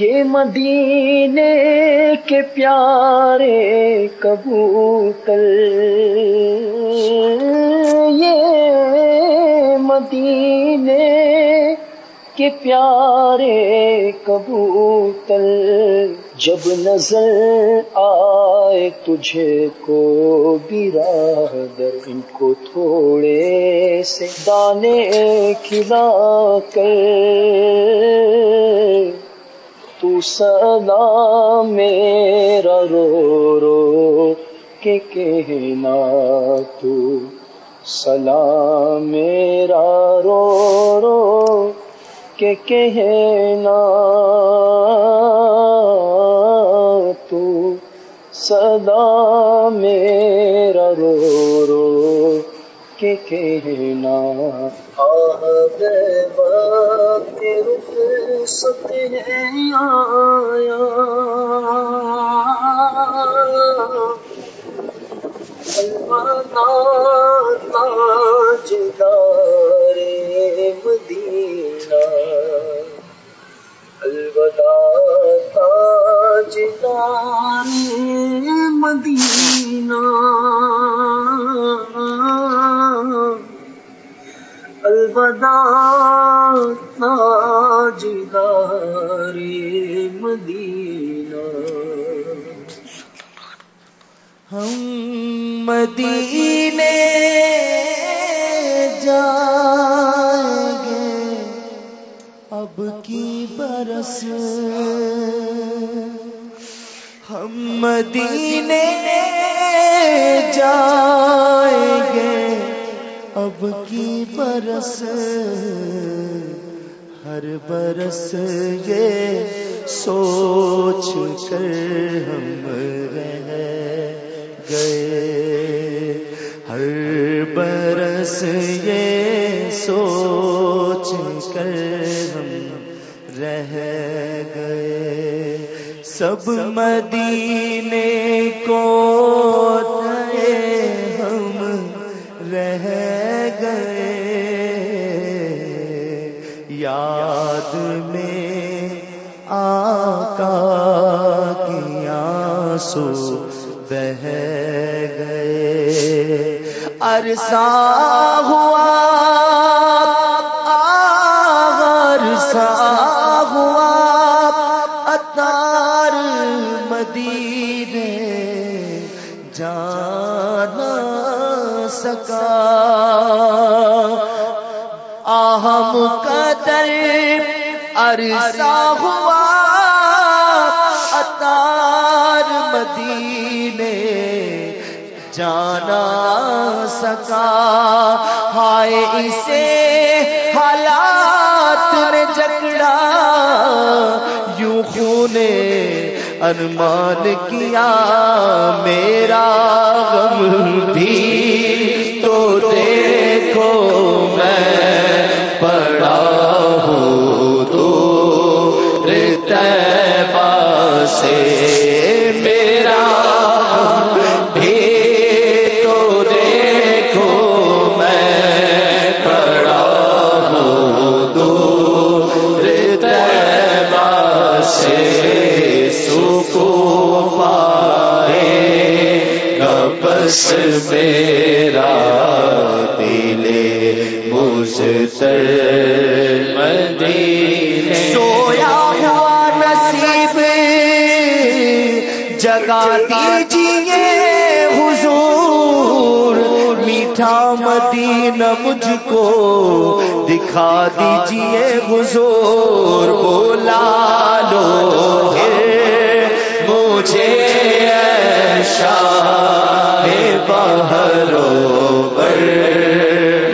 یہ مدینے کے پیارے کبوتر۔ یہ مدینے کے پیارے کبوتر۔ جب نظر آئے تجھے کو برادر ان کو تھوڑے سے دانے کھلا کر۔ تو سدا میرا رو رو کے کہنا تو سلام میرا رو رو کے کہنا تو سدا میرا رو رو کے کہنا۔ آب وقت آیا۔ تاجدار مدینہ۔ الوداع تاجدار مدینہ۔ ہم مدینے جائیں گے اب کی برس۔ ہم مدینے جائیں گے اب کی برس ہر برس یہ سوچ کر ہم رہ گئے۔ ہر برس یہ سوچ کر ہم رہ گئے۔ سب مدینے گئے۔ یاد میں آقا کی آنسو بہ گئے۔ عرصہ ہوا عرصہ ہوا اتار مدینے جانا سکا۔ ہائے اسے حالات میں جکڑا۔ یوں خون ارمان کیا، میرا غم بھی تو دیکھو میں۔ سے میرا بھی تو دیکھو میں پڑا ہوں دور سے سکو پائے میرا دلے دیجیے حضور میٹھا مدینہ مجھ کو دکھا دیجیے حضور بولا لو ہے مجھے شاہ بہرو بر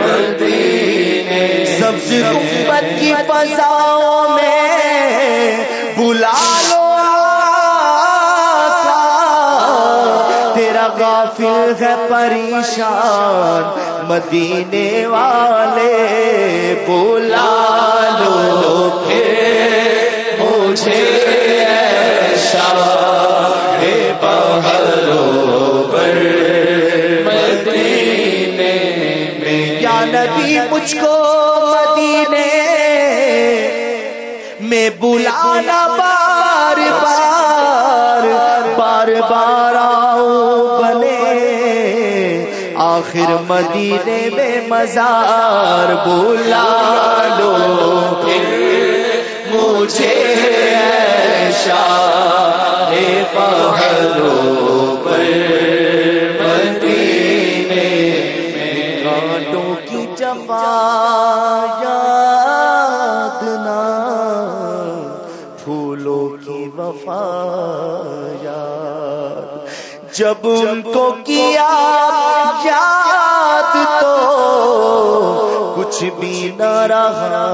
مدینے سبز کی فضاؤں میں بلا لو غافل ہے پریشان، مدینے والے بلا لو پھر مجھے شاہ بہلو پر مدینے میں۔ یا مجھ کو مدینے میں بلانا بار بار بار بار آخر مدینے میں مزار بولا لو پھر مجھے شاہ پہلو پر مدینے میں کانٹوں کی جفا یاد نہ، پھولوں کی وفا جب ان کو کیا یاد تو کچھ بھی نہ رہا۔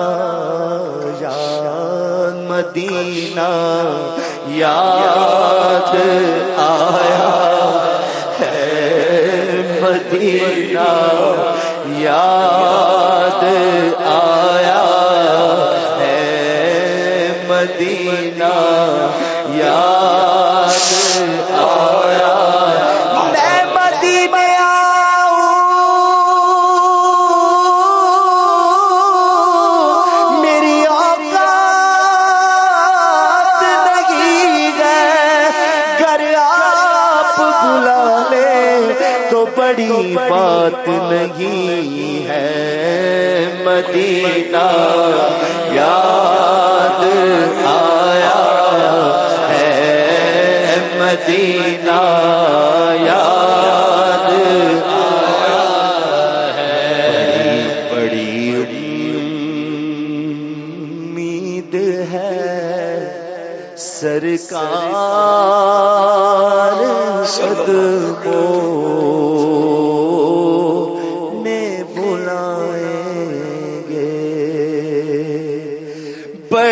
یاد مدینہ یاد آیا ہے مدینہ۔ یاد آیا ہے مدینہ۔ یاد تو بڑی بات نہیں ہے۔ مدینہ یاد آیا ہے۔ مدینہ یاد آیا ہے۔ بڑی امید ہے۔ سرکار قدموں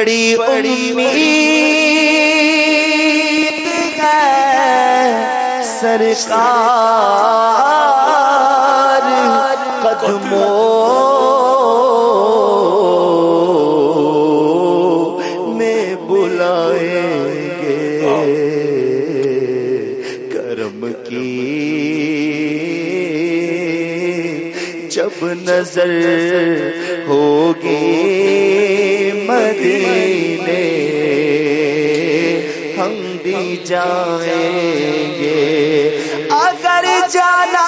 بڑی امید ہے سرکار قدموں میں بلائیں گے کرم کی جب نظر ہوگی مدینے ہم بھی جائیں گے۔ اگر جانا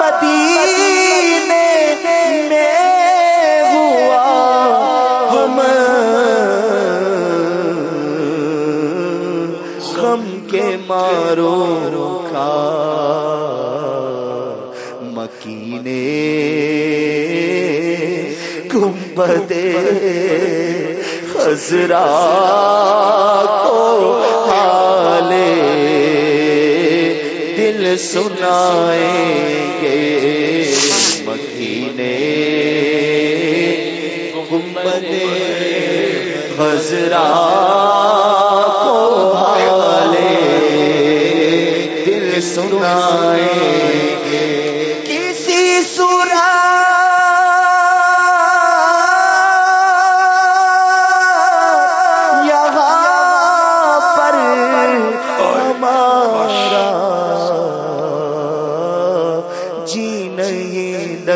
مدینے میں کے مارو گنبدے خزرا کو حالے دل سنائیں گے۔ مکینے گنبدے خزرا کو حالے دل سنائیں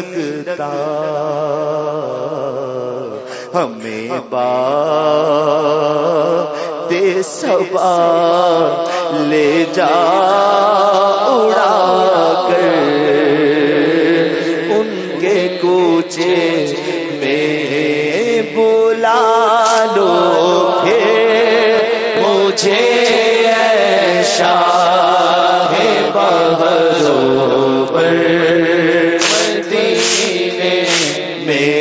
لگتا۔ ہمیں با دے سبا لے جا اڑا کر۔ ان کے کوچے میں بولا لو مجھے ایشا ہے بہرو۔ میں